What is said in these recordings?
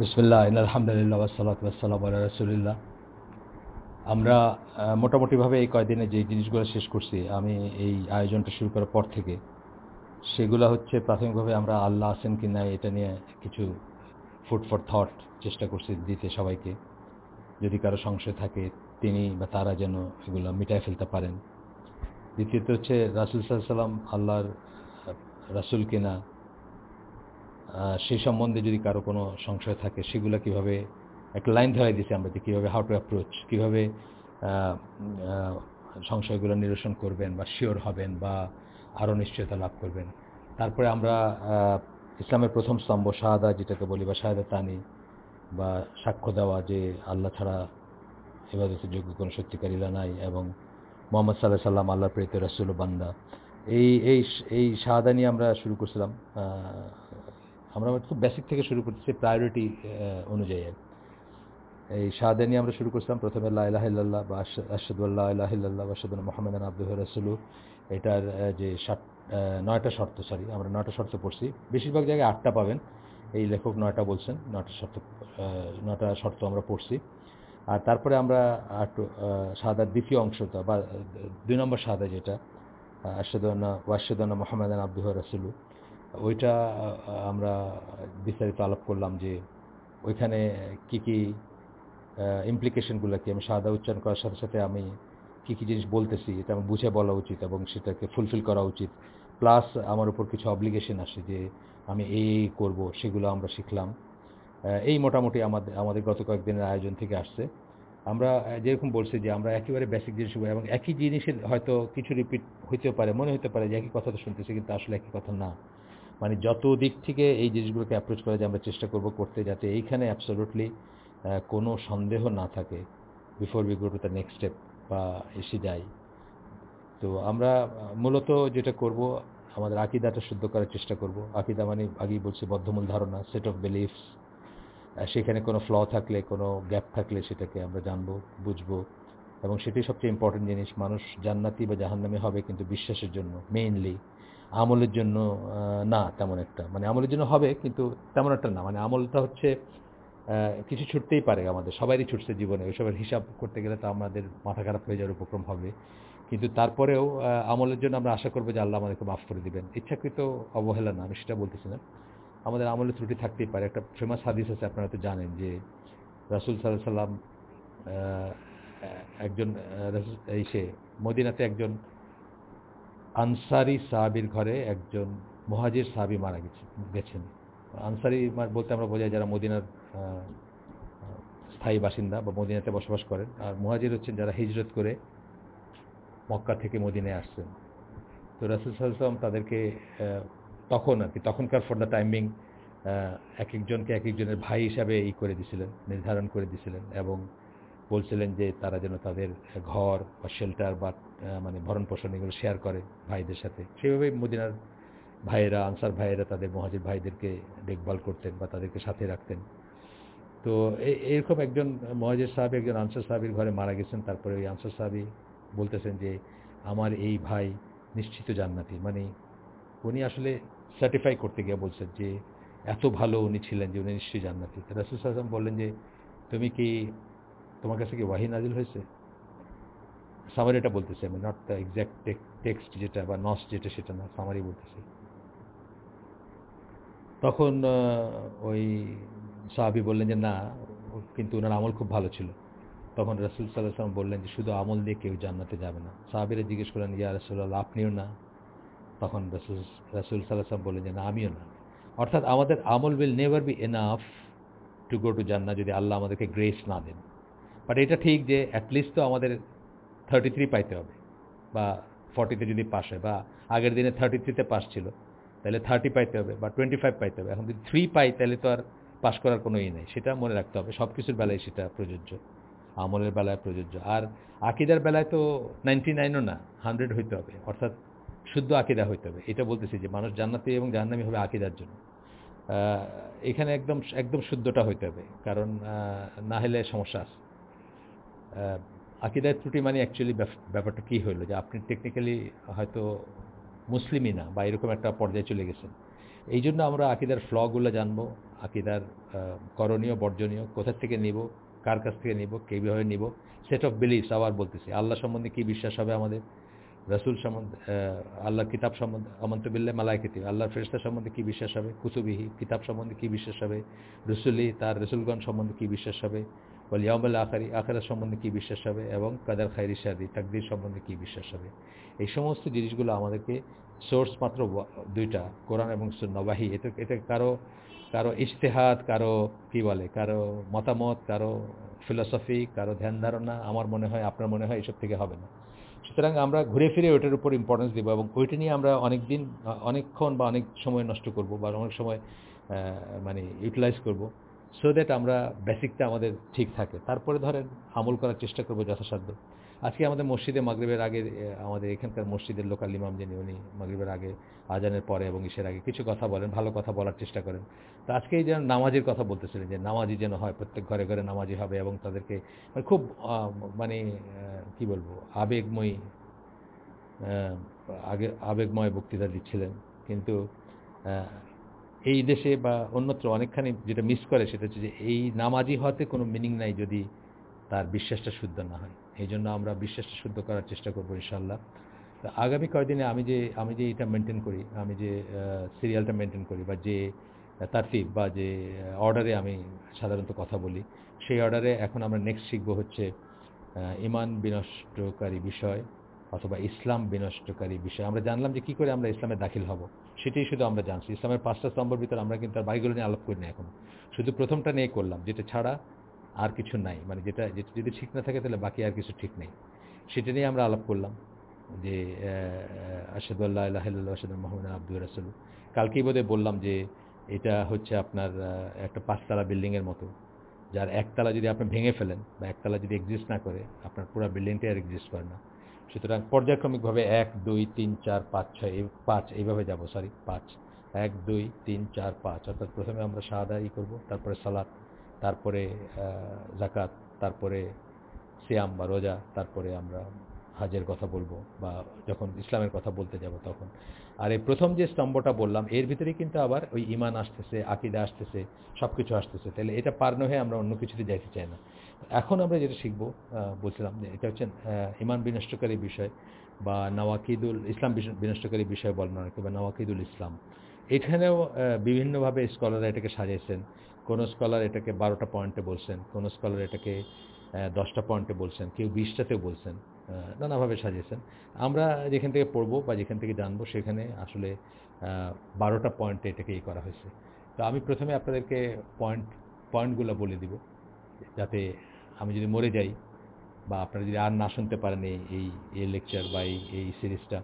বিসমিল্লাহ আলহামদুলিল্লাহ ওয়াসালাত ওয়াসালাম আল্লাহ রসুলিল্লাহ। আমরা মোটামুটিভাবে এই কয়দিনে যে জিনিসগুলো শেষ করছি, আমি এই আয়োজনটা শুরু করার পর থেকে, সেগুলো হচ্ছে প্রাথমিকভাবে আমরা আল্লাহ আছেন কি না এটা নিয়ে কিছু ফুড ফর থট চেষ্টা করছি দিতে সবাইকে। যদি কারও সংশয় থাকে, তিনি বা তারা যেন এগুলো মিটায় ফেলতে পারেন। দ্বিতীয়ত হচ্ছে রাসুল সাল্লাম আল্লাহর রাসুল কিনা সেই সম্বন্ধে যদি কারও কোনো সংশয় থাকে, সেগুলো কীভাবে, একটা লাইন ধরাই দিয়েছি আমরা যে কীভাবে হাউ টু অ্যাপ্রোচ কীভাবে সংশয়গুলো নিরসন করবেন বা শিওর হবেন বা আরও নিশ্চয়তা লাভ করবেন। তারপরে আমরা ইসলামের প্রথম স্তম্ভ শাহাদা যেটাকে বলি বা শাহাদা তানি বা সাক্ষ্য দেওয়া যে আল্লাহ ছাড়া এবাদতের যোগ্য কোনো সত্যিকার ইলা নাই এবং মোহাম্মদ সাল্লাহ সাল্লাম আল্লাহ প্রেরিত রাসুল বান্দা। এই এই এই শাহাদা নিয়ে আমরা শুরু করছিলাম আমরা খুব বেসিক থেকে শুরু করতেছি প্রায়োরিটি অনুযায়ী। আর। এই নিয়ে আমরা শুরু করছিলাম, প্রথমে লাহ বা আশাদুল্লাহ আল্লাহ আশাদুল মোহাম্মদ আব্দুহ রাসুলু এটার যে ষাট নয়টা শর্ত সরি আমরা নয়টা শর্ত পড়ছি। বেশিরভাগ জায়গায় আটটা পাবেন। এই লেখক নয়টা বলছেন, নয়টা শর্ত নয়টা শর্ত আমরা পড়ছি। আর তারপরে আমরা শাহাদার দ্বিতীয় অংশটা বা দুই নম্বর সাদা যেটা আশাদুল্লাহ ওয়াশাদুল্লাহ মোহাম্মদ আব্দুহ রাসুলু ওইটা আমরা বিস্তারিত আলাপ করলাম যে ওইখানে কি কি ইমপ্লিকেশনগুলো কি আমি সাদা উচ্চারণ করার সাথে সাথে আমি কি কি জিনিস বলতেছি এটা আমার বুঝে বলা উচিত এবং সেটাকে ফুলফিল করা উচিত। প্লাস আমার উপর কিছু অব্লিগেশন আসে যে আমি এই এই করব, সেগুলো আমরা শিখলাম। এই মোটামুটি আমাদের আমাদের গত কয়েকদিনের আয়োজন থেকে আসছে। আমরা যেরকম বলছি যে আমরা একেবারে বেসিক জিনিস এবং একই জিনিসের হয়তো কিছু রিপিট হইতেও পারে, মনে হতে পারে যে একই কথা তো শুনতেছি কিন্তু আসলে একই কথা না। মানে যত দিক থেকে এই জিনিসগুলোকে অ্যাপ্রোচ করা যায় আমরা চেষ্টা করব করতে যাতে এইখানে অ্যাবসোলুটলি কোনো সন্দেহ না থাকে before we go to the next step বা এসে যাই তো আমরা মূলত যেটা করব, আমাদের আকিদাটা শুদ্ধ করার চেষ্টা করব। আকিদা মানে আগেই বলছি বদ্ধমূল ধারণা সেট অফ বিলিফস সেখানে কোনো ফ্ল থাকলে, কোনো গ্যাপ থাকলে সেটাকে আমরা জানব, বুঝব। এবং সেটাই সবচেয়ে ইম্পর্টেন্ট জিনিস, মানুষ জান্নাতি বা জাহান্নামি হবে কিন্তু বিশ্বাসের জন্য মেইনলি আমলের জন্য না, তেমন একটা। মানে আমলের জন্য হবে, কিন্তু তেমন একটা না। মানে আমলটা হচ্ছে কিছু ছুটতেই পারে আমাদের। সবারই ছুটছে জীবনে। ওইসবের হিসাব করতে গেলে তো আমাদের মাথা খারাপ হয়ে যাওয়ার উপক্রম হবে। কিন্তু তারপরেও আমলের জন্য আমরা আশা করব যে আল্লাহ আমাদেরকে মাফ করে দিবেন। ইচ্ছাকৃত অবহেলা না, আমি সেটা বলতেছি না। আমাদের আমলের ত্রুটি থাকতেই পারে। একটা ফেমাস হাদিস আছে, আপনারা তো জানেন যে রাসুল সাল্লাহ সাল্লাম একজন এই সে, মদিনাতে একজন আনসারি সাহাবির ঘরে একজন মহাজির সাহাবি মারা গেছে, গেছেন। আনসারি বলতে আমরা বোঝাই যারা মদিনার স্থায়ী বাসিন্দা বা মদিনাতে বসবাস করেন, আর মহাজির হচ্ছেন যারা হিজরত করে মক্কা থেকে মদিনায় আসছেন। তো রাসুল সাল্লাম তাদেরকে তখন আর কি, তখনকার ফর দ্য টাইমিং এক একজনকে এক একজনের ভাই হিসাবে ই করে দিছিলেন, নির্ধারণ করে দিছিলেন এবং বলছিলেন যে তারা যেন তাদের ঘর বা শেল্টার বা মানে ভরণ পোষণ এগুলো শেয়ার করে ভাইদের সাথে। সেভাবেই মদিনার ভাইয়েরা, আনসার ভাইয়েরা তাদের মহাজির ভাইদেরকে দেখভাল করতেন বা তাদেরকে সাথে রাখতেন। তো এরকম একজন মহাজির সাহাবি, একজন আনসার সাহাবির ঘরে মারা গেছেন। তারপরে ওই আনসার সাহাবি বলতেছেন যে, আমার এই ভাই নিশ্চিত জান্নাতি। মানে উনি আসলে সার্টিফাই করতে গিয়ে বলছেন যে, এত ভালো উনি ছিলেন যে উনি নিশ্চয়ই জান্নাতি। রাসুল সাল্লাম বললেন যে, তুমি কি তোমার কাছে কি ওয়াহি নাজিল হয়েছে? সামারি এটা বলতেছে আমি নট দ্য এক্স্যাক্ট টেক্সট যেটা বা নস যেটা সেটা না সামারি বলতেছে। তখন ওই সাহাবি বললেন যে, না, কিন্তু ওনার আমল খুব ভালো ছিল। তখন রাসুল সাল্লাহ সাল্লাম বললেন যে, শুধু আমল দিয়ে কেউ জান্নাতে যাবে না। সাহাবিরা জিজ্ঞেস করলেন, ইয়া রাসুল্লাহ আপনিও না? তখন রাসুল রাসুল সাল্লাম বললেন যে, না, আমিও না। অর্থাৎ আমাদের আমল will never be enough to go to জান্না যদি আল্লাহ আমাদেরকে গ্রেস না দেন। বাট এটা ঠিক যে অ্যাটলিস্ট তো আমাদের থার্টি থ্রি পাইতে হবে। বা ফর্টিতে যদি পাস হয়, বা আগের দিনে থার্টি থ্রিতে পাস ছিল, তাহলে থার্টি পাইতে হবে, বা টোয়েন্টি ফাইভ পাইতে হবে। এখন যদি থ্রি পাই, তাহলে তো আর পাস করার কোনো ই নেই। সেটা মনে রাখতে হবে। সব কিছুর বেলায় সেটা প্রযোজ্য। আমলের বেলায় প্রযোজ্য। আর আকিদার বেলায় তো নাইনটি নাইনও না হান্ড্রেড হইতে হবে। অর্থাৎ শুদ্ধ আকিদা হইতে হবে। এটা বলতেছি যে মানুষ জান্নাতি এবং জাহান্নামি হবে আকিদার জন্য। এখানে একদম একদম শুদ্ধটা হইতে হবে। কারণ না হলে সমস্যা আছে। আকিদায় ত্রুটি মানে অ্যাকচুয়ালি ব্যাপারটা কী হইল? যে আপনি টেকনিক্যালি হয়তো মুসলিমই না বা এরকম একটা পর্যায়ে চলে গেছেন। এই জন্য আমরা আকিদার ফ্লগুলো জানব, আকিদার করণীয়, বর্জনীয়, কোথা থেকে নিব, কার কাছ থেকে নিব কীভাবে নিব সেট অফ বিলিফস আবার বলতেছি। আল্লাহ সম্বন্ধে কী বিশ্বাস হবে আমাদের? রসুল সম্বন্ধে আল্লাহর কিতাব সম্বন্ধে অমন্তবিল্লা মালাইকেতি আল্লাহর ফেরস্তা সম্বন্ধে কী বিশ্বাস হবে? কুতুবিহি, কিতাব সম্বন্ধে কী বিশ্বাস হবে? রসুলি, তার রসুলগণ সম্বন্ধে কী বিশ্বাস হবে? বল আখারি আখারা সম্বন্ধে কী বিশ্বাস হবে এবং কাদার খাইরি সাদি তাকদির সম্বন্ধে কী বিশ্বাস হবে? এই সমস্ত জিনিসগুলো আমাদেরকে সোর্স মাত্র দুইটা, কোরআন এবং নবাহি এতে এতে কারও কারও ইশতেহাত কারও কি বলে, কারও মতামত, কারও ফিলসফি কারও ধ্যান ধারণা, আমার মনে হয়, আপনার মনে হয় এসব থেকে হবে না। সুতরাং আমরা ঘুরে ফিরে ওইটার উপর ইম্পর্টেন্স দেবো এবং ওইটা নিয়ে আমরা অনেক দিন অনেকক্ষণ বা অনেক সময় নষ্ট করব বা অনেক সময় মানে ইউটিলাইজ করব। সো দ্যাট আমরা বেসিকটা আমাদের ঠিক থাকে। তারপরে ধরেন, আমল করার চেষ্টা করব যথাসাধ্য। আজকে আমাদের মসজিদে মাগরীবের আগে আমাদের এখানকার মসজিদের লোকাল ইমাম যিনি, উনি মাগরীবের আগে আজানের পরে এবং ইসের আগে কিছু কথা বলেন, ভালো কথা বলার চেষ্টা করেন। তো আজকে এই যেন নামাজের কথা বলতেছিলেন যে নামাজি যেন হয়, প্রত্যেক ঘরে ঘরে নামাজি হবে এবং তাদেরকে মানে খুব মানে কি বলব, আবেগময়ী আগে, আবেগময় বক্তৃতা দিচ্ছিলেন। কিন্তু এই দেশে বা অন্যত্র অনেকখানি যেটা মিস করে সেটা হচ্ছে যে এই নামাজি হতে কোনো মিনিং নাই যদি তার বিশ্বাসটা শুদ্ধ না হয়। এই জন্য আমরা বিশ্বাসটা শুদ্ধ করার চেষ্টা করব ইনশাল্লাহ তো আগামী কয়েকদিনে আমি যে আমি যে এটা মেনটেন করি, আমি যে সিরিয়ালটা মেনটেন করি বা যে তারতিব বা যে অর্ডারে আমি সাধারণত কথা বলি, সেই অর্ডারে এখন আমরা নেক্সট শিখব হচ্ছে ইমান বিনষ্টকারী বিষয় অথবা ইসলাম বিনষ্টকারী বিষয়। আমরা জানলাম যে কী করে আমরা ইসলামে দাখিল হব। সেটাই শুধু আমরা জানছি। ইসলামের পাঁচটা স্তম্ভের ভিতরে আমরা কিন্তু আর বাড়িগুলো নিয়ে আলাপ করি না এখন। শুধু প্রথমটা নিয়ে করলাম, যেটা ছাড়া আর কিছু নাই। মানে যেটা যেটা, যদি ঠিক না থাকে তাহলে বাকি আর কিছু ঠিক নেই। সেটা নিয়ে আমরা আলাপ করলাম যে আসাদুল্লাহ আল্লাহ আসাদ মোহাম্মদ আব্দুল রাসুল কালকেই বোধহয় বললাম যে, এটা হচ্ছে আপনার একটা পাঁচতলা বিল্ডিংয়ের মতো। যার একতলা যদি আপনি ভেঙে ফেলেন বা একতলা যদি এক্সিস্ট না করে, আপনার পুরো বিল্ডিংটাই আর এক্সিস্ট করে না। সুতরাং পর্যায়ক্রমিকভাবে এক, দুই, তিন, চার, পাঁচ, ছয়, এই পাঁচ, এইভাবে যাব সরি পাঁচ। এক, দুই, তিন, চার, পাঁচ। অর্থাৎ প্রথমে আমরা সাদা ই করব, তারপরে সালাদ তারপরে জাকাত তারপরে সিয়াম বা রোজা, তারপরে আমরা হাজের কথা বলব বা যখন ইসলামের কথা বলতে যাব তখন। আর এই প্রথম যে স্তম্ভটা বললাম, এর ভিতরেই কিন্তু আবার ওই ইমান আসতেছে, আকিদা আসতেছে সব কিছু আসতেছে। তাহলে এটা পার হয়ে আমরা অন্য কিছুতে যাইতে চাই না। এখন আমরা যেটা শিখব বলছিলাম যে এটা হচ্ছে ইমান বিনষ্টকারী বিষয় বা নওয়াকিদুল ইসলাম বিনষ্টকারী বিষয় বলেন অনেকে, বা নওয়াকিদুল ইসলাম। এখানেও বিভিন্নভাবে স্কলাররা এটাকে সাজিয়েছেন। কোনো স্কলার এটাকে বারোটা পয়েন্টে বলছেন, কোনো স্কলার এটাকে দশটা পয়েন্টে বলছেন, কেউ বিশটাতেও বলছেন নানাভাবে সাজিয়েছেন। আমরা যেখান থেকে পড়ব বা যেখান থেকে জানব, সেখানে আসলে বারোটা পয়েন্টে এটাকে ই করা হয়েছে। তো আমি প্রথমে আপনাদেরকে পয়েন্ট, পয়েন্টগুলো বলে দিব, যাতে আমি যদি মরে যাই বা আপনারা যদি আর না শুনতে পারেন এই এই লেকচার বা এই এই সিরিজটা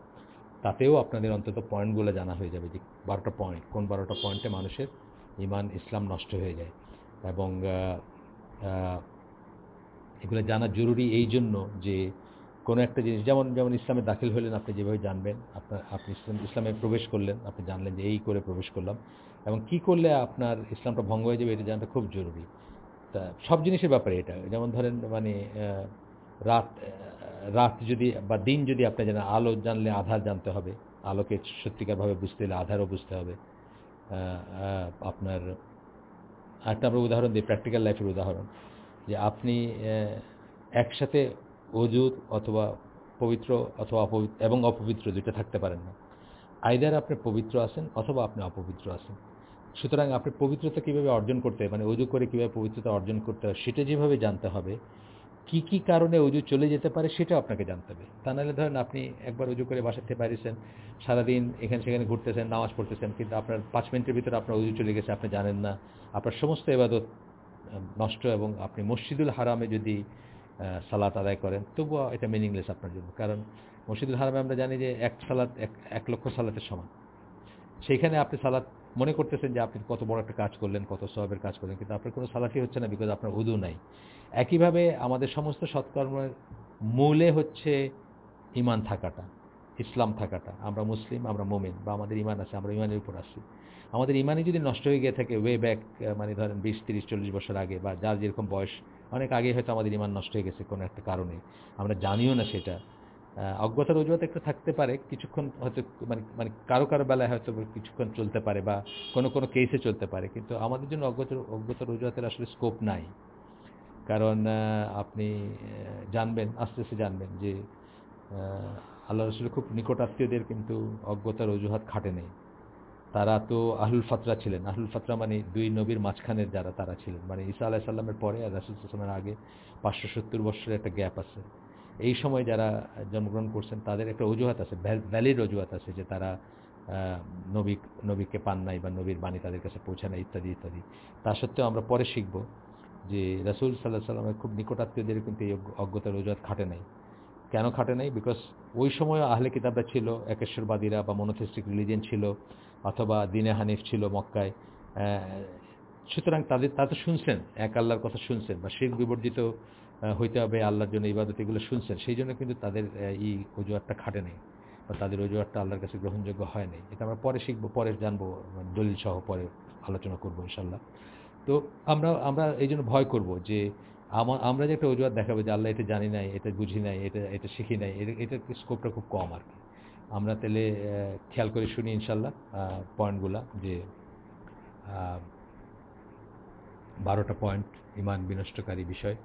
তাতেও আপনাদের অন্তত পয়েন্টগুলো জানা হয়ে যাবে যে বারোটা পয়েন্ট কোন বারোটা পয়েন্টে মানুষের ইমান, ইসলাম নষ্ট হয়ে যায়। এবং এগুলো জানা জরুরি এই জন্য যে কোনো একটা জিনিস, যেমন যেমন ইসলামে দাখিল হলেন, আপনি যেভাবে জানবেন, আপনার, আপনি ইসলাম, ইসলামে প্রবেশ করলেন, আপনি জানলেন যে এই করে প্রবেশ করলাম। এবং কি করলে আপনার ইসলামটা ভঙ্গ হয়ে যাবে, এটা জানাটা খুব জরুরি। তা সব জিনিসের ব্যাপারে এটা। যেমন ধরেন মানে রাত রাত যদি বা দিন যদি আপনি জানেন, আলো জানলে আধার জানতে হবে। আলোকে সত্যিকারভাবে বুঝতে হলে আধারও বুঝতে হবে। আপনার একটা আমরা উদাহরণ দিই প্র্যাকটিক্যাল লাইফের উদাহরণ। যে আপনি একসাথে অজুত অথবা পবিত্র অথবা অপবিত্র এবং অপবিত্র দুইটা থাকতে পারেন না। আইদার আপনি পবিত্র আছেন অথবা আপনি অপবিত্র আছেন। সুতরাং আপনি পবিত্রতা কীভাবে অর্জন করতে মানে অজু করে কীভাবে পবিত্রতা অর্জন করতে হয়, সেটা যেভাবে জানতে হবে, কি কি কারণে উজু চলে যেতে পারে সেটাও আপনাকে জানতে হবে। তা নাহলে ধরেন আপনি একবার উজু করে বাসাতে বাইরেছেন সারাদিন এখানে সেখানে ঘুরতেছেন, নামাজ পড়তেছেন, কিন্তু আপনার পাঁচ মিনিটের ভিতরে আপনার উজু চলে গেছে, আপনি জানেন না। আপনার সমস্ত এবাদত নষ্ট এবং আপনি মসজিদুল হারামে যদি সালাত আদায় করেন, তবুও এটা মিনিংলেস আপনার জন্য। কারণ মসজিদুল হারামে আমরা জানি যে এক সালাত, এক লক্ষ সালাতের সমান। সেইখানে আপনি সালাত মনে করতেছেন যে আপনি কত বড় একটা কাজ করলেন, কত সবের কাজ করলেন, কিন্তু আপনার কোনো সালাতি হচ্ছে না বিকজ আপনার উদু নাই। একইভাবে আমাদের সমস্ত সৎকর্মের মূলে হচ্ছে ইমান থাকাটা, ইসলাম থাকাটা। আমরা মুসলিম, আমরা মোমেন, বা আমাদের ইমান আছে, আমরা ইমানের উপর আসি আমাদের ইমানই যদি নষ্ট হয়ে গিয়ে থাকে ওয়ে ব্যাক মানে ধরেন বিশ, তিরিশ, চল্লিশ বছর আগে, বা যার যেরকম বয়স, অনেক আগে হয়তো আমাদের ইমান নষ্ট হয়ে গেছে কোনো একটা কারণে। আমরা জানিও না সেটা। অজ্ঞতার অজুহাত একটা থাকতে পারে, কিছুক্ষণ হয়তো মানে মানে কারও কারও বেলায় হয়তো কিছুক্ষণ চলতে পারে বা কোনো কোনো কেসে চলতে পারে, কিন্তু আমাদের জন্য অজ্ঞতার অজ্ঞতার অজুহাতের আসলে স্কোপ নাই। কারণ আপনি জানবেন, আস্তে আস্তে জানবেন যে আল্লাহ রসুলের খুব নিকট আত্মীয়দের কিন্তু অজ্ঞতার অজুহাত খাটে নেই। তারা তো আহুল ফাতরা ছিলেন। আহুল ফাতরা মানে দুই নবীর মাঝখানের যারা, তারা ছিলেন। মানে ঈসা আলাহ সাল্লামের পরে আর রাসুল সাল্লামের আগে পাঁচশো সত্তর বছরের একটা গ্যাপ আছে। এই সময় যারা জন্মগ্রহণ করছেন, তাদের একটা অজুহাত আছে ভ্যালিড অজুহাত আছে যে তারা নবী, নবীকে পান নাই বা নবীর বাণী তাদের কাছে পৌঁছে নাই, ইত্যাদি ইত্যাদি। তা সত্ত্বেও আমরা পরে শিখব যে রাসুল সাল্লাহ সাল্লামের খুব নিকটাত্মীয়দের কিন্তু এই অজ্ঞতার অজুহাত খাটে নাই। কেন খাটে নাই? বিকজ ওই সময় আহলে কিতাবরা ছিল, একেশ্বরবাদীরা বা মনোথেস্টিক রিলিজিয়ান ছিল, অথবা দিনে হানিফ ছিল মক্কায়। সুতরাং তাদের, তা তো শুনছেন, এক আল্লাহর কথা শুনছেন, বা শেখ বিবর্জিত হইতে হবে আল্লাহর জন্য ইবাদত, এগুলো শুনছেন। সেই জন্য কিন্তু তাদের এই অজুহাতটা খাটে নেই বা তাদের অজুহাতটা আল্লাহর কাছে গ্রহণযোগ্য হয় নাই। এটা আমরা পরে শিখব, পরে জানব দলিল সহ পরে আলোচনা করব ইনশাল্লাহ তো আমরা আমরা এই জন্য ভয় করব যে আমরা যে একটা অজুহাত দেখাবো যে আল্লাহ এটা জানি নাই, এটা বুঝি নাই, এটা এটা শিখি নাই এটার স্কোপটা খুব কম আর কি। আমরা তাহলে খেয়াল করে শুনি ইনশাল্লাহ পয়েন্টগুলা যে বারোটা পয়েন্ট ইমান বিনষ্টকারী বিষয়।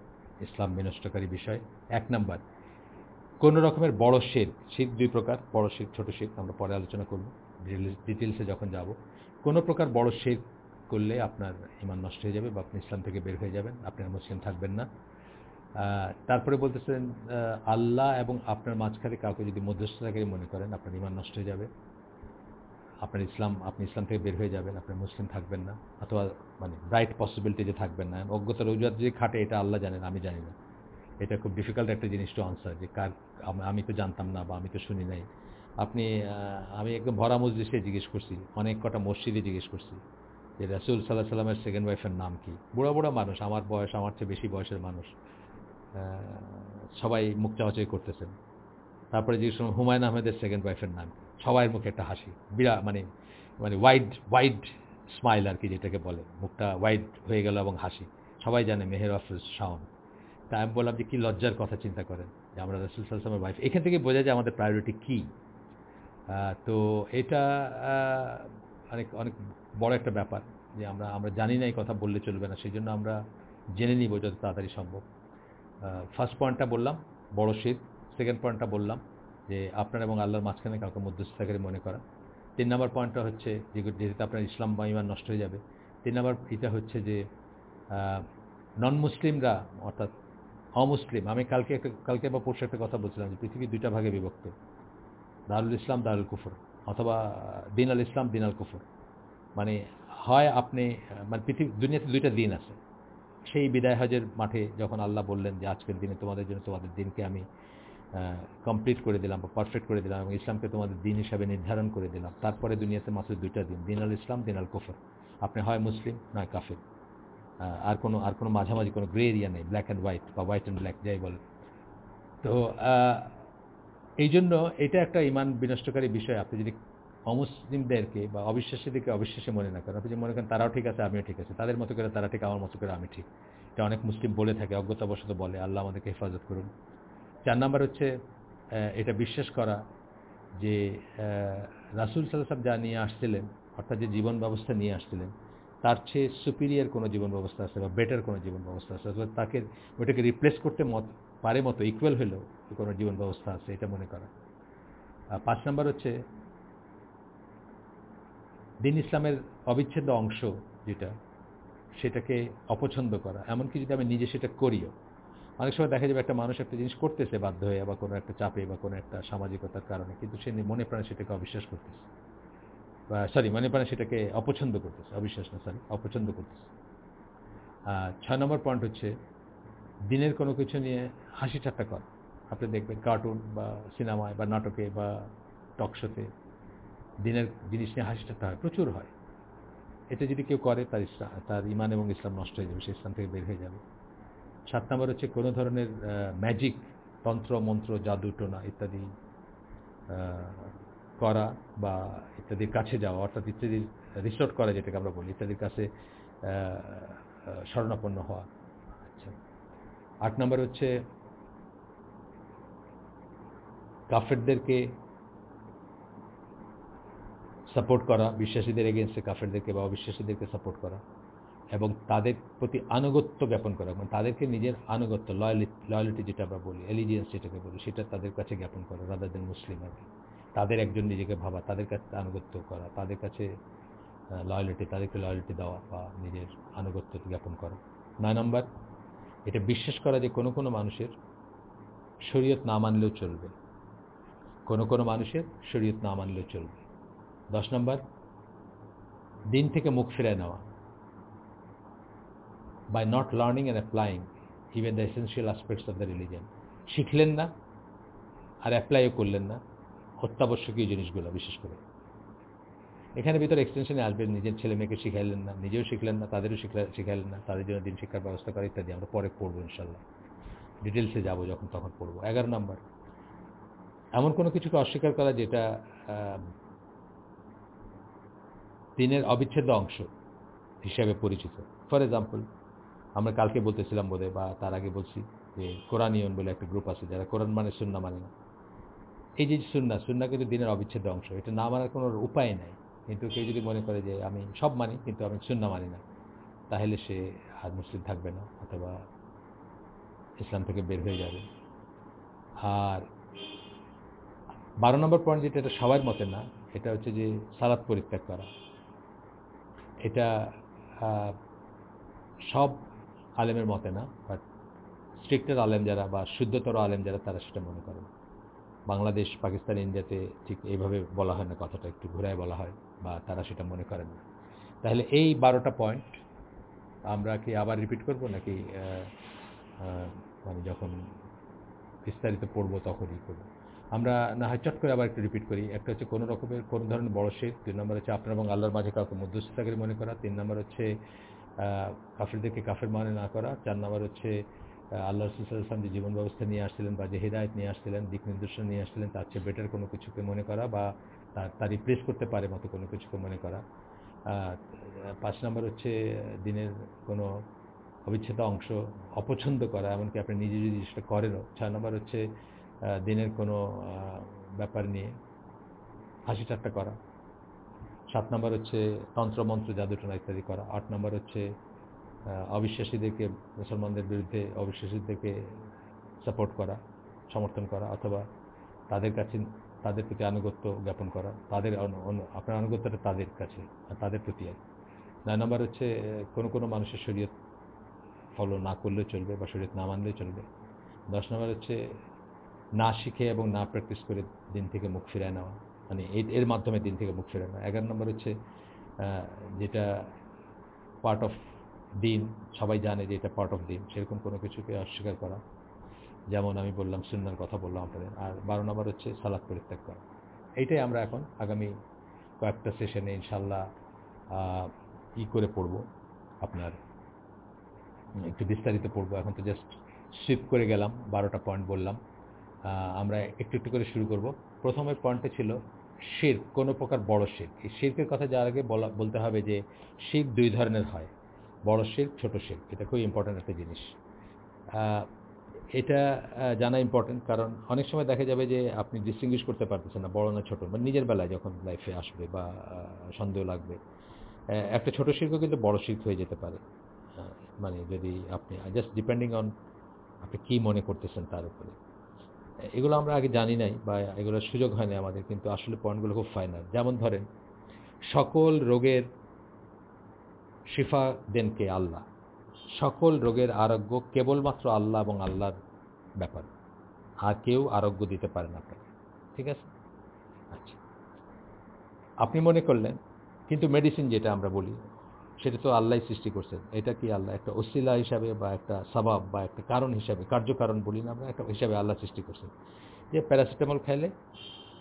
ইসলাম বিনষ্টকারী বিষয়। এক নাম্বার, কোনো রকমের বড় শের শীত দুই প্রকার, বড় শীত ছোট শীত আমরা পরে আলোচনা করব ডিটেলসে যখন যাব। কোনো প্রকার বড় শের করলে আপনার ইমান নষ্ট হয়ে যাবে বা আপনি ইসলাম থেকে বের হয়ে যাবেন, আপনি আর মুসলিম থাকবেন না। তারপরে বলতেছেন আল্লাহ এবং আপনার মাঝখানে কাউকে যদি মধ্যস্থতাকারী মনে করেন, আপনার ইমান নষ্ট হয়ে যাবে। আপনার ইসলাম, আপনি ইসলাম থেকে বের হয়ে যাবেন আপনার মুসলিম থাকবেন না, অথবা মানে ব্রাইট পসিবিলিটি যে থাকবেন না। অজ্ঞতার অজুহাত যে খাটে, এটা আল্লাহ জানেন, আমি জানি না। এটা খুব ডিফিকাল্ট একটা জিনিস টু আনসার যে কার আমি তো জানতাম না বা আমি তো শুনি নাই। আপনি আমি একদম ভরা মসজিদে জিজ্ঞেস করছি, অনেক কটা মসজিদে জিজ্ঞেস করছি যে রাসুল সাল্লাহ সাল্লামের সেকেন্ড ওয়াইফের নাম কি? বুড়া বুড়া মানুষ, আমার বয়স, আমার চেয়ে বেশি বয়সের মানুষ। সবাই মুখ চাওয়াচাই করতেছেন। তারপরে জিজ্ঞেস যে হুমায়ুন আহমেদের সেকেন্ড ওয়াইফের নাম সবাই মুখে একটা হাসি। বিরা মানে মানে ওয়াইড ওয়াইড স্মাইল আর কি যেটাকে বলে। মুখটা ওয়াইড হয়ে গেল এবং হাসি। সবাই জানে মেহের আফরোজ শাওন। তা আমি বললাম যে, কী লজ্জার কথা চিন্তা করেন যে, আমরা রসুল সালসামের ওয়াইফ এখান থেকে বোঝা যায় আমাদের প্রায়োরিটি কী। তো এটা অনেক অনেক বড় একটা ব্যাপার যে, আমরা আমরা জানি না এই কথা, বললে চলবে না। সেই জন্য আমরা জেনে নিব যত তাড়াতাড়ি সম্ভব। ফার্স্ট পয়েন্টটা বললাম, বড় শীত। সেকেন্ড পয়েন্টটা বললাম যে আপনার এবং আল্লাহর মাঝখানে কাউকে মধ্যস্থতাকারী মনে করা। তিন নম্বর পয়েন্টটা হচ্ছে যেহেতু আপনার ইসলাম বা ইমান নষ্ট হয়ে যাবে। তিন নম্বর এটা হচ্ছে যে নন মুসলিমরা অর্থাৎ অমুসলিম, আমি কালকে কালকে বা পরশু একটা কথা বলছিলাম যে পৃথিবী দুইটা ভাগে বিভক্ত। দারুল ইসলাম, দারুল কুফর, অথবা দিন আল ইসলাম, দিন আল কুফর। মানে হয় আপনি মানে পৃথিবী, দুনিয়াতে দুইটা দিন আছে। সেই বিদায় হজের মাঠে যখন আল্লাহ বললেন যে, আজকের দিনে তোমাদের জন্য তোমাদের দিনকে আমি কমপ্লিট করে দিলাম বা পারফেক্ট করে দিলাম এবং ইসলামকে তোমাদের দিন হিসাবে নির্ধারণ করে দিলাম। তারপরে দুনিয়াতে মাত্র দুইটা দিন দিন আল ইসলাম, দিন আল কুফর। আপনি হয় মুসলিম, নয় কাফির। আর কোনো আর কোনো মাঝামাঝি, কোনো গ্রে এরিয়া নেই ব্ল্যাক অ্যান্ড হোয়াইট বা হোয়াইট অ্যান্ড ব্ল্যাক যাই বলে তো এই জন্য এটা একটা ইমান বিনষ্টকারী বিষয়। আপনি যদি অমুসলিমদেরকে বা অবিশ্বাসীদেরকে অবিশ্বাসী মনে না করেন, আপনি যদি মনে করেন তারাও ঠিক আছে, আমিও ঠিক আছে, তাদের মতো করে তারা ঠিক, আমার মতো করে আমি ঠিক। এটা অনেক মুসলিম বলে থাকে, অজ্ঞতাবশত বলে, আল্লাহ আমাদেরকে হেফাজত করুন। চার নাম্বার হচ্ছে এটা বিশ্বাস করা যে রাসুল সাল্লাম যা নিয়ে আসছিলেন, অর্থাৎ যে জীবন ব্যবস্থা নিয়ে আসছিলেন, তার চেয়ে সুপিরিয়ার কোনো জীবন ব্যবস্থা আছে বা বেটার কোনো জীবন ব্যবস্থা আছে, অথবা তাকে, ওটাকে রিপ্লেস করতে মত, পারে মতো ইকুয়াল হলেও কোনো জীবন ব্যবস্থা আছে, এটা মনে করা। পাঁচ নাম্বার হচ্ছে, দিন ইসলামের অবিচ্ছেদ্য অংশ যেটা, সেটাকে অপছন্দ করা। এমনকি যদি আমি নিজে সেটা করিও অনেক সময় দেখা যাবে একটা মানুষ একটা জিনিস করতেছে বাধ্য হয়ে বা কোনো একটা চাপে বা কোনো একটা সামাজিকতার কারণে, কিন্তু সে মনে প্রাণে সেটাকে অবিশ্বাস করতেছে। বা সরি মনে প্রাণে সেটাকে অপছন্দ করতেছে। অবিশ্বাস না সরি অপছন্দ করতেছে। ছয় নম্বর পয়েন্ট হচ্ছে, দিনের কোনো কিছু নিয়ে হাসি ঠাট্টা কর। আপনি দেখবেন কার্টুন বা সিনেমায় বা নাটকে বা টকশোতে দিনের জিনিস নিয়ে হাসি ঠাট্টা হয়, প্রচুর হয়। এটা যদি কেউ করে, তার ইসলাম তার ইমান এবং ইসলাম নষ্ট হয়ে যাবে, সে ইসলাম থেকে বের হয়ে যাবে। সাত নম্বর হচ্ছে কোনো ধরনের ম্যাজিক তন্ত্র, মন্ত্র, জাদু, টোনা ইত্যাদি করা বা ইত্যাদির কাছে যাওয়া, অর্থাৎ ইত্যাদির রিসোর্ট করা যেটাকে আমরা বলি, ইত্যাদির কাছে স্মরণাপন্ন হওয়া। আচ্ছা। আট নম্বর হচ্ছে কাফেরদেরকে সাপোর্ট করা, বিশ্বাসীদের এগেনস্টে কাফেরদেরকে বা অবিশ্বাসীদেরকে সাপোর্ট করা। এবং তাদের প্রতি আনুগত্য জ্ঞাপন করা। মানে তাদেরকে নিজের আনুগত্য লয়ালিটি যেটা আমরা বলি এলিজিয়েন্স যেটাকে বলি, সেটা তাদের কাছে জ্ঞাপন করা রাদার দেন মুসলিম আর কি। তাদের একজন নিজেকে ভাবা, তাদের কাছে আনুগত্য করা, তাদের কাছে লয়ালিটি তাদেরকে লয়ালিটি দেওয়া বা নিজের আনুগত্য জ্ঞাপন করা। নয় নম্বর, এটা বিশ্বাস করা যে কোনো কোনো মানুষের শরীয়ত না মানলেও চলবে। কোনো কোনো মানুষের শরীয়ত না মানলেও চলবে। দশ নম্বর, দিন থেকে মুখ ফিরে নেওয়া। By not learning and applying even the essential aspects of the religion শিখলেন না আর অ্যাপ্লাইও করলেন না। অত্যাবশ্যকীয় জিনিসগুলো, বিশেষ করে। এখানে ভিতরে এক্সটেনশনে আসবেন, নিজের ছেলে মেয়েকে শিখাইলেন না, নিজেও শিখলেন না, তাদেরও শিখাইলেন না, তাদের জন্য দিন শিক্ষার ব্যবস্থা করা ইত্যাদি আমরা পরে পড়ব ইনশাল্লাহ ডিটেলসে যাব যখন, তখন পড়ব। এগারো নম্বর। এমন কোনো কিছুকে অস্বীকার করা যেটা দিনের অবিচ্ছেদ্য অংশ হিসাবে পরিচিত। ফর এক্সাম্পল আমরা কালকে বলতেছিলাম বোধ বা তার আগে বলছি যে কোরআনিয়ন বলে একটা গ্রুপ আছে যারা কোরআন মানে সুন্না মানে না। এই যে সুন্না সুন্না কিন্তু দিনের অবিচ্ছেদ্য অংশ, এটা না মানার কোনো উপায় নাই। কিন্তু কেউ যদি মনে করে যে আমি সব মানি, কিন্তু আমি সুন্না মানি না, তাহলে সে আর মুসলিম থাকবে না, অথবা ইসলাম থেকে বের হয়ে যাবে। আর বারো নম্বর পয়েন্ট যেটা, এটা সবার মতে না, এটা হচ্ছে যে সালাদ পরিত্যাগ করা। এটা সব আলেমের মতে না বাট স্ট্রিক্টার আলেম যারা বা শুদ্ধতর আলেম যারা, তারা সেটা মনে করেন বাংলাদেশ, পাকিস্তান, ইন্ডিয়াতে ঠিক এইভাবে বলা হয় না, কথাটা একটু ঘুরায় বলা হয়, বা তারা সেটা মনে করেন না। তাহলে এই বারোটা পয়েন্ট আমরা কি আবার রিপিট করব, নাকি মানে যখন বিস্তারিত পড়ব তখনই করব? আমরা না হয় চট করে আবার একটু রিপিট করি। একটা হচ্ছে কোনো রকমের, কোনো ধরনের বড় শেখ দুই নম্বর হচ্ছে আপনার এবং আল্লাহর মাঝে কাউকে মধ্যস্থতাকারী মনে করা, তিন নম্বর হচ্ছে কাফেরদেরকে কাফের মানে না করা। চার নম্বর হচ্ছে আল্লাহ রসুলাম যে জীবন ব্যবস্থা নিয়ে আসছিলেন বা যে হৃদায়ত নিয়ে আসছিলেন, দিক নির্দেশনা নিয়ে আসছিলেন, তার চেয়ে বেটার কোনো কিছুকে মনে করা বা তার রিপ্লেস করতে পারে মতো কোনো কিছুকে মনে করা। পাঁচ নম্বর হচ্ছে দিনের কোনো অবিচ্ছেদ অংশ অপছন্দ করা, এমনকি আপনি নিজে যদি সেটা করেনও। ছয় নম্বর হচ্ছে দিনের কোনো ব্যাপার নিয়ে হাসি ঠাট্টা করা। সাত নম্বর হচ্ছে তন্ত্রমন্ত্র জাদুটনা ইত্যাদি করা। আট নম্বর হচ্ছে অবিশ্বাসীদেরকে, মুসলমানদের বিরুদ্ধে অবিশ্বাসীদেরকে সাপোর্ট করা, সমর্থন করা, অথবা তাদের কাছে, তাদের প্রতি আনুগত্য জ্ঞাপন করা। তাদের আপনার আনুগত্যটা তাদের কাছে তাদের প্রতি আর নয় নম্বর হচ্ছে, কোনো কোনো মানুষের শরীয়ত ফলো না করলেও চলবে বা শরীয়ত না মানলেও চলবে। দশ নম্বর হচ্ছে, না শিখে এবং না প্র্যাকটিস করে দিন থেকে মুখ ফিরায় নেওয়া। মানে এর মাধ্যমে দিন থেকে মুখ ফেরানো। এগারো নম্বর হচ্ছে যেটা পার্ট অফ দিন, সবাই জানে যে এটা পার্ট অফ দিন, সেরকম কোনো কিছুকে অস্বীকার করা। যেমন আমি বললাম, সুন্নার কথা বললাম আপনাদের। আর বারো নম্বর হচ্ছে সালাদ পরিত্যাগ করা। এইটাই আমরা এখন আগামী কয়েকটা সেশনে ইনশাল্লাহ ই করে পড়ব। আপনার একটু বিস্তারিত পড়ব। এখন তো জাস্ট সুইপ করে গেলাম, বারোটা পয়েন্ট বললাম। আমরা একটু একটু করে শুরু করব। প্রথমের পয়েন্টে ছিল শির, কোনো প্রকার বড় শির। এই শির্কের কথা যার আগে বলা, বলতে হবে যে শির দুই ধরনের হয়। বড় শির, ছোট শির। এটা খুব ইম্পর্ট্যান্ট একটা জিনিস। এটা জানা ইম্পর্টেন্ট কারণ অনেক সময় দেখা যাবে যে আপনি ডিস্টিংগুইশ করতে পারতেছেন না, বড় না ছোট। মানে নিজের বেলায় যখন লাইফে আসবে বা সন্দেহ লাগবে। একটা ছোট শিল্প কিন্তু বড় শিল্প হয়ে যেতে পারে। মানে যদি আপনি জাস্ট ডিপেন্ডিং অন আপনি কী মনে করতেছেন তার উপরে। এগুলো আমরা আগে জানি নাই বা এগুলোর সুযোগ হয় না আমাদের, কিন্তু আসলে পয়েন্টগুলো খুব ফাইনাল। যেমন ধরেন, সকল রোগের শিফা দেন কে? আল্লাহ। সকল রোগের আরোগ্য কেবলমাত্র আল্লাহ এবং আল্লাহর ব্যাপার। আর কেউ আরোগ্য দিতে পারে না আপনাকে। ঠিক আছে? আচ্ছা। আপনি মনে করলেন, কিন্তু মেডিসিন যেটা আমরা বলি সেটা তো আল্লাহ সৃষ্টি করছেন। এটা কি আল্লাহ? একটা অশিলা হিসাবে বা একটা স্বভাব বা একটা কারণ হিসাবে, কার্যকারণ বলি না আমরা, একটা হিসাবে আল্লাহ সৃষ্টি করছেন। যে প্যারাসিটামল খাইলে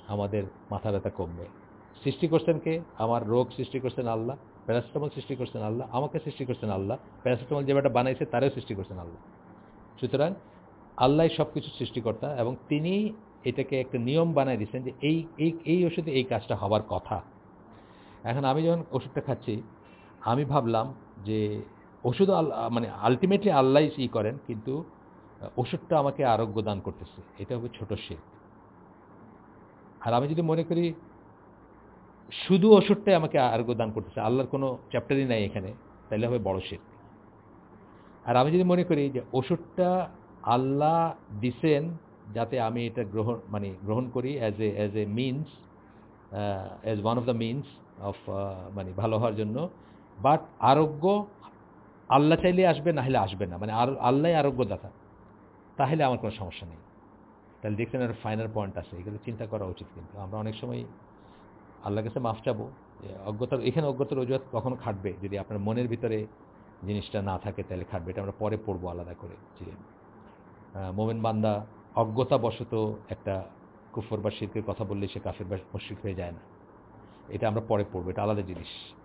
আমাদের মাথা ব্যথা কমবে। সৃষ্টি করছেন কে? আমার রোগ সৃষ্টি করছেন আল্লাহ, প্যারাসিটামল সৃষ্টি করছেন আল্লাহ, আমাকে সৃষ্টি করছেন আল্লাহ, প্যারাসিটামল যেটা বানাইছে তারাও সৃষ্টি করছেন আল্লাহ। সুতরাং আল্লাহ সব কিছু সৃষ্টিকর্তা এবং তিনি এটাকে একটা নিয়ম বানাই দিচ্ছেন যে এই এই ওষুধে এই কাজটা হওয়ার কথা। এখন আমি যখন ওষুধটা খাচ্ছি আমি ভাবলাম যে ওষুধ মানে আলটিমেটলি আল্লাহ ই করেন, কিন্তু ওষুধটা আমাকে আরোগ্য দান করতেছে। এটা হবে ছোট শিল্প। আর আমি যদি মনে করি, শুধু ওষুধটাই আমাকে আরোগ্য দান করতেছে, আল্লাহর কোনো চ্যাপ্টারই নাই এখানে, তাহলে হবে বড় শির আর আমি যদি মনে করি যে ওষুধটা আল্লাহ দিছেন যাতে আমি এটা গ্রহণ মানে গ্রহণ করি as a as a means as one of the means of মানে ভালো হওয়ার জন্য বাট আরোগ্য আল্লাহ চাইলে আসবে না হলে আসবে না। মানে আর আল্লাহ আরোগ্যদাতা। তাহলে আমার কোনো সমস্যা নেই। তাহলে দেখছেন একটা ফাইনাল পয়েন্ট আছে। এগুলো চিন্তা করা উচিত কিন্তু। আমরা অনেক সময় আল্লাহর কাছে মাফ চাবো। অজ্ঞতার এখানে অজ্ঞতার অজুহাত কখনো খাটবে। যদি আপনার মনের ভিতরে জিনিসটা না থাকে, তাহলে খাটবে। এটা আমরা পরে পড়ব আলাদা করে। যে মোমেন বান্দা অজ্ঞতাবশত একটা কুফর বা শিরকের কথা বললে সে কাফের বা মুশ্রিক হয়ে যায় না। এটা আমরা পরে পড়ব। এটা আলাদা জিনিস।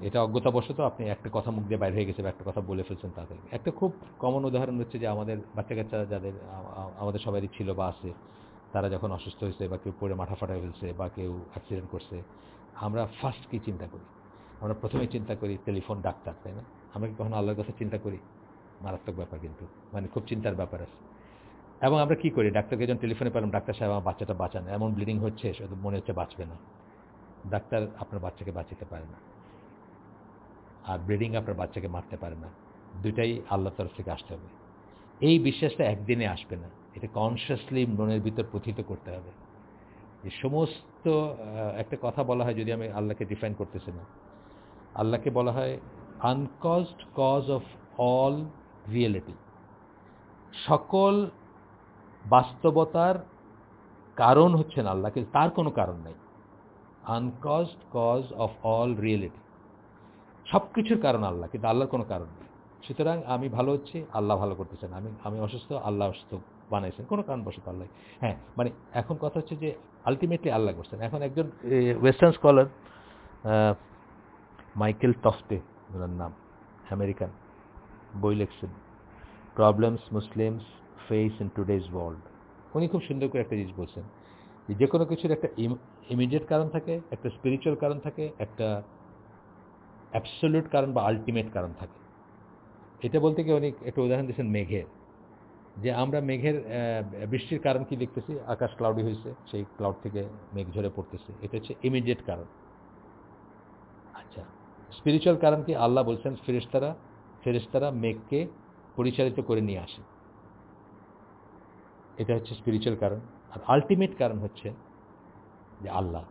এটা অজ্ঞতাবশত আপনি একটা কথা মুখ দিয়ে বাইরে হয়ে গেছে বা একটা কথা বলে ফেলছেন তাদের। একটা খুব কমন উদাহরণ হচ্ছে যে আমাদের বাচ্চা কাচ্চা যাদের, আমাদের সবারই ছিল বা আছে, তারা যখন অসুস্থ হয়েছে বা কেউ পড়ে মাথা ফাটা ফেলছে বা কেউ অ্যাক্সিডেন্ট করছে, আমরা ফার্স্ট কি চিন্তা করি? আমরা প্রথমে চিন্তা করি টেলিফোন ডাক্তার, তাই না? আমরা কি কখনো আল্লাহর কথা চিন্তা করি? মারাত্মক ব্যাপার কিন্তু মানে খুব চিন্তার ব্যাপার আছে। এবং আমরা কি করি? ডাক্তারকে যখন টেলিফোনে পেলাম ডাক্তার সাহেব, আমার বাচ্চাটা বাঁচান। এমন ব্লিডিং হচ্ছে মনে হচ্ছে বাঁচবে না। ডাক্তার আপনার বাচ্চাকে বাঁচাতে পারে না। আর ব্রিডিং আপনার বাচ্চাকে মারতে পারে না। দুটাই আল্লাহ তরফ থেকে আসতে হবে। এই বিশ্বাসটা একদিনে আসবে না। এটা কনসিয়াসলি মনের ভিতর প্রথিত করতে হবে। যে সমস্ত একটা কথা বলা হয় যদি আমি আল্লাহকে ডিফাইন করতেছি না। আল্লাহকে বলা হয় uncaused cause of all reality সকল বাস্তবতার কারণ হচ্ছেন আল্লাহ, কিন্তু তার কোনো কারণ নাই। Uncaused cause of all reality সব কিছুর কারণ আল্লাহ, কিন্তু আল্লাহর কোনো কারণ নেই। সুতরাং আমি ভালো হচ্ছি, আল্লাহ ভালো করতেছেন আমি আমি অসুস্থ, আল্লাহ অসুস্থ বানাইছেন। কোনো কারণবশত আল্লাহ। হ্যাঁ মানে এখন কথা হচ্ছে যে আলটিমেটলি আল্লাহ করছেন। এখন একজন ওয়েস্টার্ন স্কলার মাইকেল টফটে ওনার নাম, আমেরিকান। বই লিখছেন। Problems Muslims face in today's world উনি খুব সুন্দর করে একটা জিনিস বলছেন যে যে কোনো কিছুর একটা ইমিডিয়েট কারণ থাকে, একটা স্পিরিচুয়াল কারণ থাকে, একটা অ্যাবসোলিউট কারণ বা আলটিমেট কারণ থাকে। এটা বলতে গিয়ে উনি একটা উদাহরণ দিয়েছেন মেঘের যে আমরা মেঘের বৃষ্টির কারণ কি দেখতেছি? আকাশ ক্লাউডি হয়েছে সেই ক্লাউড থেকে মেঘ ঝরে পড়তেছে। এটা হচ্ছে ইমিডিয়েট কারণ। আচ্ছা। স্পিরিচুয়াল কারণ কি? আল্লাহ বলছেন ফেরেশতারা ফেরেশতারা মেঘকে পরিচালিত করে নিয়ে আসে। এটা হচ্ছে স্পিরিচুয়াল কারণ। আর আলটিমেট কারণ হচ্ছে যে আল্লাহ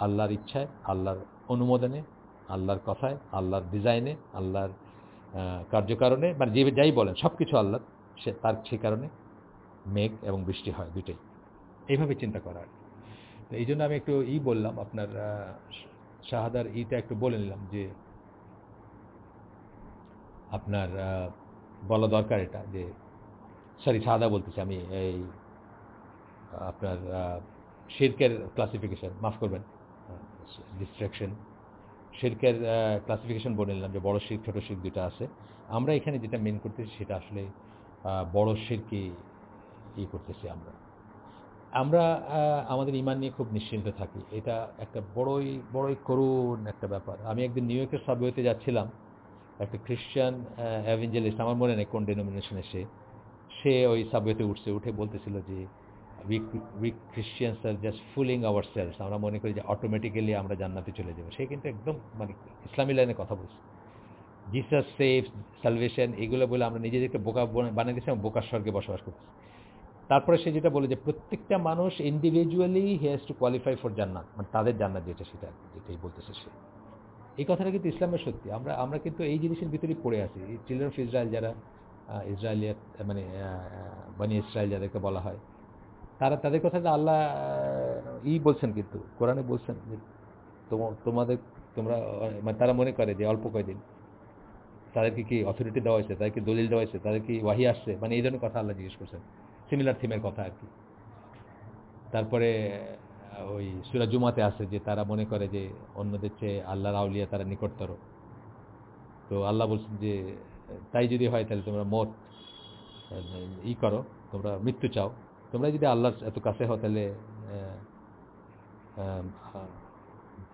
আল্লাহর ইচ্ছায় আল্লাহর অনুমোদনে আল্লাহর কথায়, আল্লাহর ডিজাইনে আল্লাহর কার্যকারণে মানে যে যাই বলেন সব কিছু আল্লাহ, সে তার সে কারণে মেঘ এবং বৃষ্টি হয় দুটোই এইভাবে চিন্তা করা আর তো এই জন্য আমি একটু ই বললাম আপনার শাহাদার ইটা একটু বলে নিলাম যে আপনার বলা দরকার এটা যে সরি সাদা বলতেছি আমি, এই, আপনার শিরকের ক্লাসিফিকেশন মাফ করবেন ডিস্ট্রাকশন শিরকের ক্লাসিফিকেশন বলে নিলাম যে বড় শির ছোট শির দুটা আছে। আমরা এখানে যেটা মেন করতেছি সেটা আসলে বড় শিরকে ই করতেছি আমরা। আমরা আমাদের ইমান নিয়ে খুব নিশ্চিন্ত থাকি। এটা একটা বড়ই বড়ই করুণ একটা ব্যাপার। আমি একদিন নিউ ইয়র্কের সাবওয়েতে যাচ্ছিলাম, একটা খ্রিশ্চান অ্যাভেঞ্জেলিস্ট আমার মনে নেই কোন ডেনোমিনেশনে সে সে ওই সাবওয়েতে উঠছে, উঠে বলতেছিল যে we Christians are just fooling ourselves আমরা মনে করি যে অটোমেটিক্যালি আমরা জান্নাতে চলে যাব। সে কিন্তু একদম মানে ইসলামী লাইনে কথা বলছে। জিসাস সেফ সালভেশন এগুলো বলে আমরা নিজেদেরকে বোকা বানিয়ে দিচ্ছি এবং বোকার স্বর্গে বসবাস করছি তারপরে সে যেটা বলে যে প্রত্যেকটা মানুষ individually he has to qualify for জান্নাত। মানে তাদের জান্নাত যেটা, সেটা যেটাই বলতেছে সে। এই কথাটা কিন্তু ইসলামের সত্যি। আমরা আমরা কিন্তু এই জিনিসের ভিতরেই পড়ে আছি। চিলড্রেন অফ ইসরায়েল যারা ইসরায়েলিয়াত মানে বানি ইসরায়েল যাদেরকে বলা হয় তারা তাদের কথা আল্লাহ ই বলছেন কিন্তু, কোরআনে বলছেন যে তোমাদের, তোমরা মানে তারা মনে করে যে অল্প কয়দিন। তাদেরকে কি অথরিটি দেওয়া হয়েছে? তাদেরকে দলিল দেওয়া হয়েছে? তাদের কি ওয়াহি আসছে? মানে এই ধরনের কথা আল্লাহ জিজ্ঞেস করছেন। সিমিলার থিমের কথা আর কি। তারপরে ওই সুরা জুমাতে আছে যে তারা মনে করে যে অন্যদের চেয়ে আল্লাহর আউলিয়া তারা নিকটতর। তো আল্লাহ বলছেন যে, তাই যদি হয় তাহলে তোমরা মত ই করো, তোমরা মৃত্যু চাও। তোমরা যদি আল্লাহর এত কাছে হও তাহলে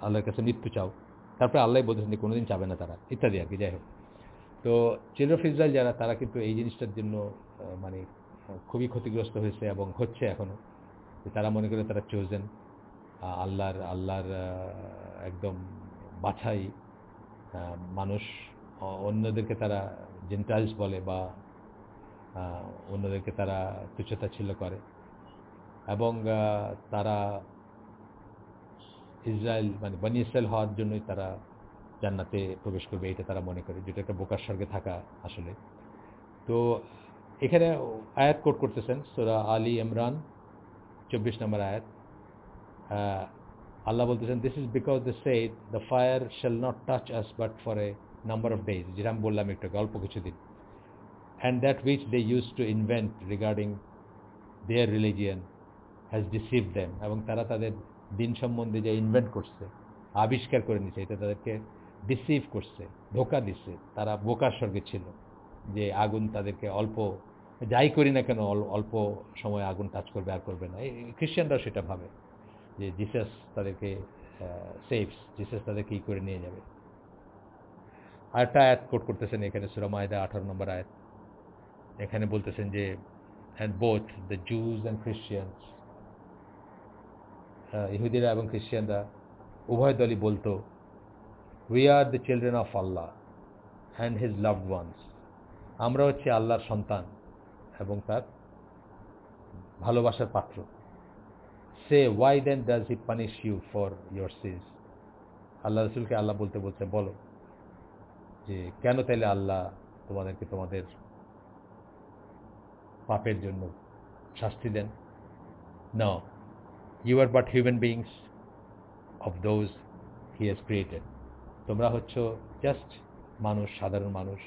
আল্লাহর কাছে মৃত্যু চাও। তারপরে আল্লাহ যে কোনোদিন চাবে না তারা ইত্যাদি আর কি যাই হোক। তো চিলড্রেন অফ ইসরায়েল যারা তারা কিন্তু এই জিনিসটার জন্য মানে খুবই ক্ষতিগ্রস্ত হয়েছে এবং হচ্ছে এখনও যে তারা মনে করে তারা চোজেন আল্লাহর আল্লাহর একদম বাছাই মানুষ। অন্যদেরকে তারা জেন্টাইলস বলে বা অন্যদেরকে তারা তুচ্ছতাচ্ছিল্য করে। এবং তারা ইসরায়েল মানে বানি ইসরায়েল হওয়ার জন্যই তারা জান্নাতে প্রবেশ করবে এটা তারা মনে করে যেটা একটা বোকার স্বর্গে থাকা আসলে। তো এখানে আয়াত কোট করতেছেন সোরা আলী ইমরান চব্বিশ নম্বর আয়াত। আল্লাহ বলতেছেন this is because they said the fire shall not touch us but for a number of days যেটা আমি বললাম একটু আগে, অল্প কিছুদিন and that which they used to invent regarding their religion has deceived them এবং তারা তাদের দিন সম্বন্ধে যে ইনভেন্ট করছে, আবিষ্কার করে নিছে, এটা তাদেরকে ডিসিভ করছে, ধোকা দিচ্ছে তারা বোকার স্বর্গে ছিল যে আগুন তাদেরকে অল্প, যাই করি না কেন, অল- অল্প সময় আগুন টাচ করবে, আর করবে না। এই খ্রিস্টানরাও সেটা ভাবে যে জিসাস তাদেরকে সেফস জিসাস তাদেরকে ই করে নিয়ে যাবে। আরেকটা আয়াত কোট করতেছেন এখানে, সুরা মায়দা আঠারো নম্বর আয়াত। এখানে বলতেছেন যে and both the Jews and Christians ইহুদিরা এবং খ্রিস্টিয়ানরা উভয় দলই বলতো we are the children of Allah and his loved ones আমরা হচ্ছে আল্লাহর সন্তান এবং তার ভালোবাসার পাত্র। সে why then does he punish you for your সিজ আল্লাহ রসুলকে আল্লাহ বলতে বলছে, বলো যে, কেন তাইলে আল্লাহ তোমাদেরকে তোমাদের পাপের জন্য শাস্তি দেন। No, you are but human beings of those he has created তোমরা হচ্ছ জাস্ট মানুষ সাধারণ মানুষ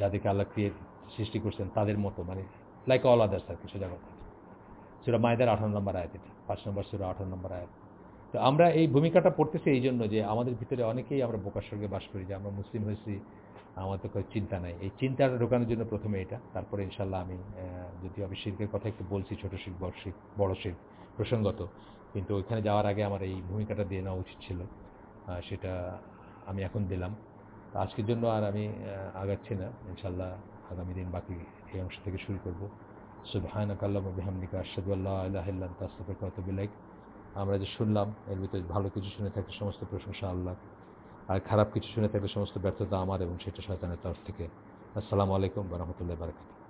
যাদেরকে আল্লাহ ক্রিয়েট সৃষ্টি করছেন তাদের মতো মানে লাইক অল আদার্স আর কি সোজা কথা। সুরা মায়দার আঠারো নম্বর আয়াত এটা পাঁচ নম্বর সুরা আঠারো নম্বর আয়াত। তো আমরা এই ভূমিকাটা পড়তেছি এই জন্য যে আমাদের ভিতরে অনেকেই আমরা বোকার বাস করি যে আমরা মুসলিম হয়েছি আমার তো কোনো চিন্তা নাই। এই চিন্তাটা ঢোকানোর জন্য প্রথমে এটা, তারপরে ইনশাল্লাহ আমি যদিও আমি শিল্পের কথা একটু বলছি, ছোট শিল্প, বড় শিল্প বড় শিল্প, প্রসঙ্গত। কিন্তু ওইখানে যাওয়ার আগে আমার এই ভূমিকাটা দিয়ে নেওয়া উচিত ছিল। সেটা আমি এখন দিলাম। আজকের জন্য আর আমি আগাচ্ছি না। ইনশাল্লাহ আগামী দিন বাকি এই অংশ থেকে শুরু করব। সুবহানাক আল্লাহু ওয়া বিহামদিকা, আশহাদু আল্লা ইলাহা ইল্লা আনতা, আস্তাগফিরুকা ওয়া আতুবু ইলাইক। আমরা যে শুনলাম, এর ভিতরে ভালো কিছু শুনে থাকলে সমস্ত প্রশংসা আল্লাহ আর খারাপ কিছু শুনে থাকলে সমস্ত ব্যর্থতা আমার এবং সেটা শয়তানের তরফ থেকে। আসসালামু আলাইকুম বরহমতুল্লাহ বারাকাতুহু।